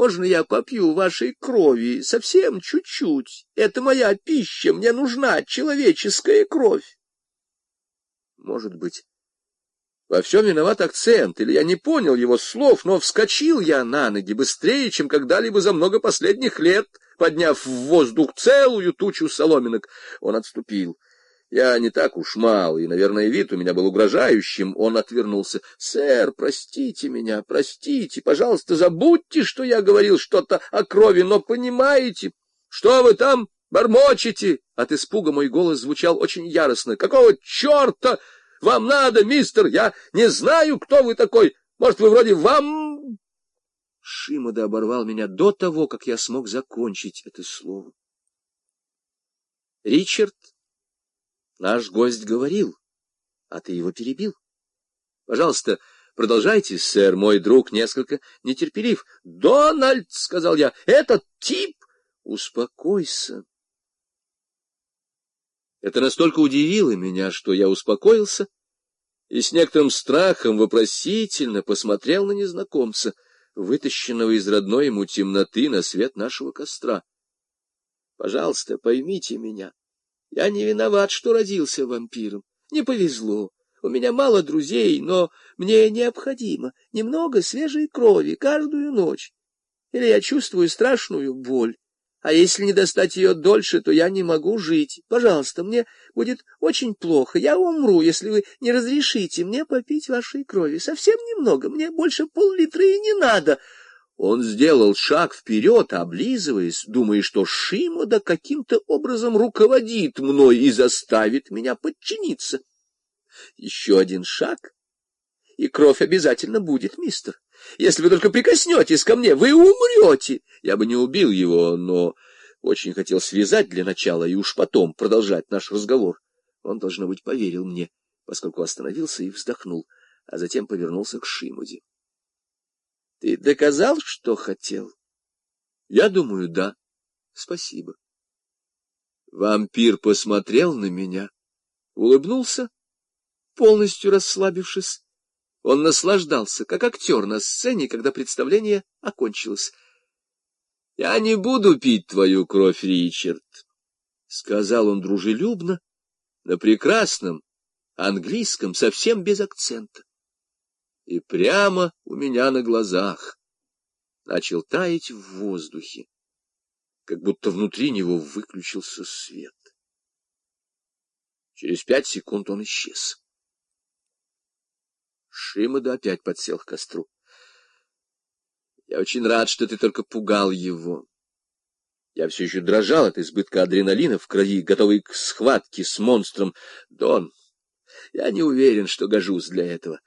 Можно я попью вашей крови? Совсем чуть-чуть. Это моя пища, мне нужна человеческая кровь. Может быть, во всем виноват акцент, или я не понял его слов, но вскочил я на ноги быстрее, чем когда-либо за много последних лет, подняв в воздух целую тучу соломинок. Он отступил. Я не так уж мал, и, наверное, вид у меня был угрожающим. Он отвернулся. — Сэр, простите меня, простите, пожалуйста, забудьте, что я говорил что-то о крови, но понимаете, что вы там бормочете? От испуга мой голос звучал очень яростно. — Какого черта вам надо, мистер? Я не знаю, кто вы такой. Может, вы вроде вам... Шимода оборвал меня до того, как я смог закончить это слово. Ричард Наш гость говорил, а ты его перебил. Пожалуйста, продолжайте, сэр, мой друг несколько нетерпелив. Дональд, — сказал я, — этот тип... Успокойся. Это настолько удивило меня, что я успокоился и с некоторым страхом вопросительно посмотрел на незнакомца, вытащенного из родной ему темноты на свет нашего костра. Пожалуйста, поймите меня. Я не виноват, что родился вампиром. Не повезло. У меня мало друзей, но мне необходимо немного свежей крови каждую ночь. Или я чувствую страшную боль. А если не достать ее дольше, то я не могу жить. Пожалуйста, мне будет очень плохо. Я умру, если вы не разрешите мне попить вашей крови. Совсем немного, мне больше пол-литра и не надо. Он сделал шаг вперед, облизываясь, думая, что Шимода каким-то образом руководит мной и заставит меня подчиниться. Еще один шаг, и кровь обязательно будет, мистер. Если вы только прикоснетесь ко мне, вы умрете. Я бы не убил его, но очень хотел связать для начала и уж потом продолжать наш разговор. Он, должно быть, поверил мне, поскольку остановился и вздохнул, а затем повернулся к Шимуде. Ты доказал, что хотел? Я думаю, да. Спасибо. Вампир посмотрел на меня, улыбнулся, полностью расслабившись. Он наслаждался, как актер на сцене, когда представление окончилось. — Я не буду пить твою кровь, Ричард, — сказал он дружелюбно, на прекрасном английском, совсем без акцента и прямо у меня на глазах начал таять в воздухе, как будто внутри него выключился свет. Через пять секунд он исчез. Шимада опять подсел к костру. Я очень рад, что ты только пугал его. Я все еще дрожал от избытка адреналина в крови, готовый к схватке с монстром. Дон, я не уверен, что гожусь для этого.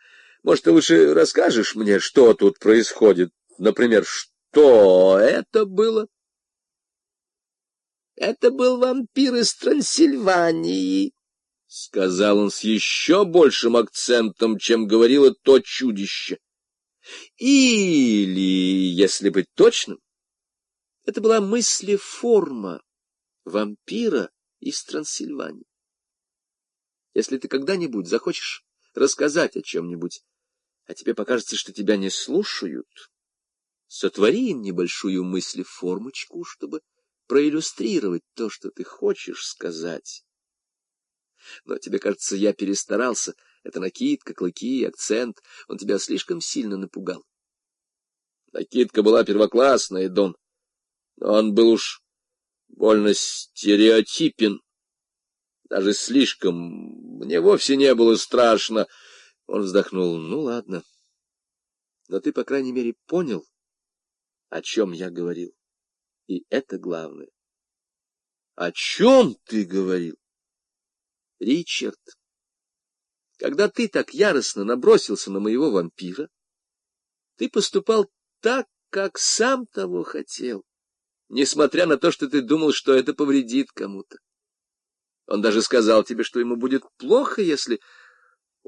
Может, ты лучше расскажешь мне, что тут происходит? Например, что это было? Это был вампир из Трансильвании, — сказал он с еще большим акцентом, чем говорило то чудище. Или, если быть точным, это была мыслеформа вампира из Трансильвании. Если ты когда-нибудь захочешь рассказать о чем-нибудь, а тебе покажется, что тебя не слушают, сотвори им небольшую мыслеформочку, чтобы проиллюстрировать то, что ты хочешь сказать. Но тебе кажется, я перестарался. Это накидка, клыки, акцент. Он тебя слишком сильно напугал. Накидка была первоклассная, Дон. Но он был уж больно стереотипен. Даже слишком. Мне вовсе не было страшно. Он вздохнул. Ну, ладно. Но ты, по крайней мере, понял, о чем я говорил. И это главное. О чем ты говорил? Ричард, когда ты так яростно набросился на моего вампира, ты поступал так, как сам того хотел, несмотря на то, что ты думал, что это повредит кому-то. Он даже сказал тебе, что ему будет плохо, если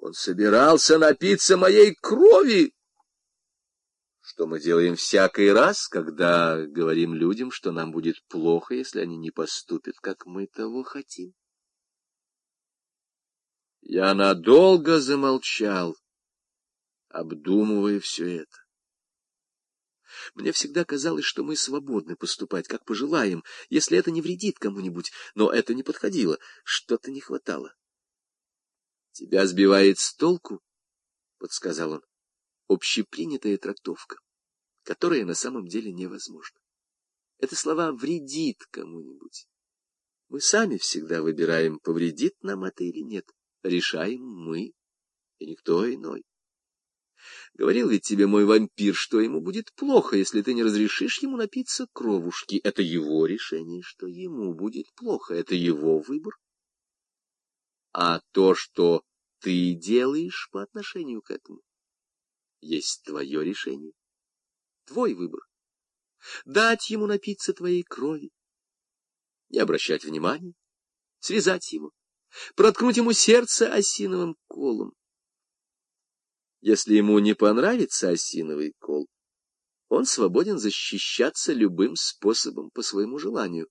он собирался напиться моей крови. Что мы делаем всякий раз, когда говорим людям, что нам будет плохо, если они не поступят, как мы того хотим. Я надолго замолчал, обдумывая все это. Мне всегда казалось, что мы свободны поступать, как пожелаем, если это не вредит кому-нибудь, но это не подходило, что-то не хватало. — Тебя сбивает с толку, — подсказал он, — общепринятая трактовка, которая на самом деле невозможна. Это слова «вредит кому-нибудь». Мы сами всегда выбираем, повредит нам это или нет. Решаем мы, и никто иной. Говорил ведь тебе мой вампир, что ему будет плохо, если ты не разрешишь ему напиться кровушки. Это его решение, что ему будет плохо. Это его выбор. А то, что ты делаешь по отношению к этому, есть твое решение, твой выбор. Дать ему напиться твоей крови, не обращать внимания, связать его, проткнуть ему сердце осиновым колом. Если ему не понравится осиновый кол, он свободен защищаться любым способом по своему желанию.